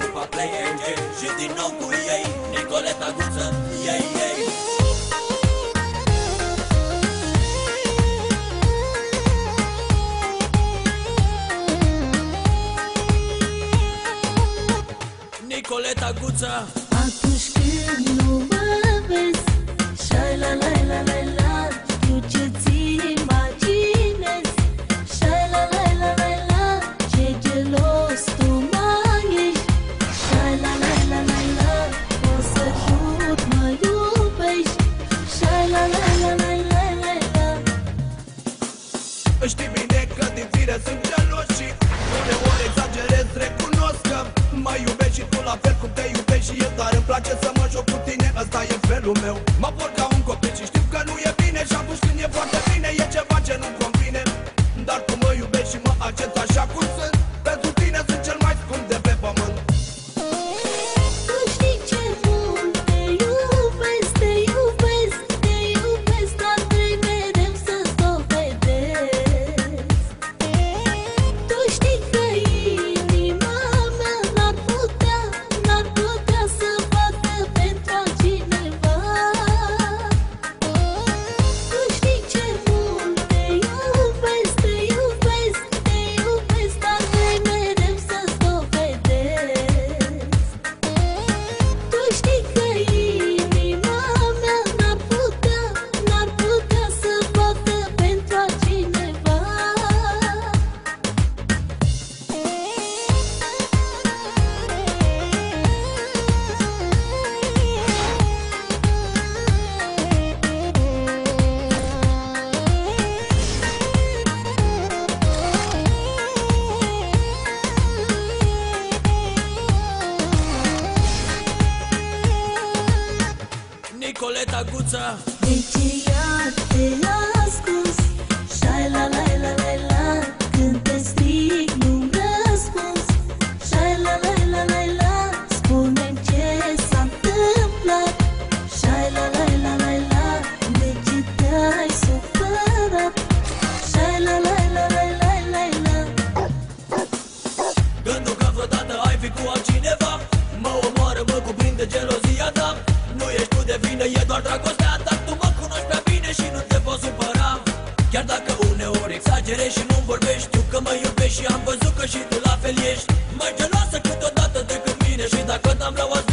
După Play AJ și din nou cu ei Nicoleta Guță, ei, ei Nicoleta Guță. Atunci când nu mă Știi bine că din fire sunt gelos și Uneori exagerez, recunosc că Mă iubești și tu la fel cum te iubești. Și eu Dar îmi place să mă joc cu tine, ăsta e felul meu Nicoleta Guță De ce iar te-ai doar dragostea ta Tu mă cunoști prea bine și nu te poți supăra. Chiar dacă uneori exagerezi și nu vorbești Știu că mă iubești și am văzut că și tu la fel ești. Mai geloasă câteodată decât mine Și dacă n-am rău azi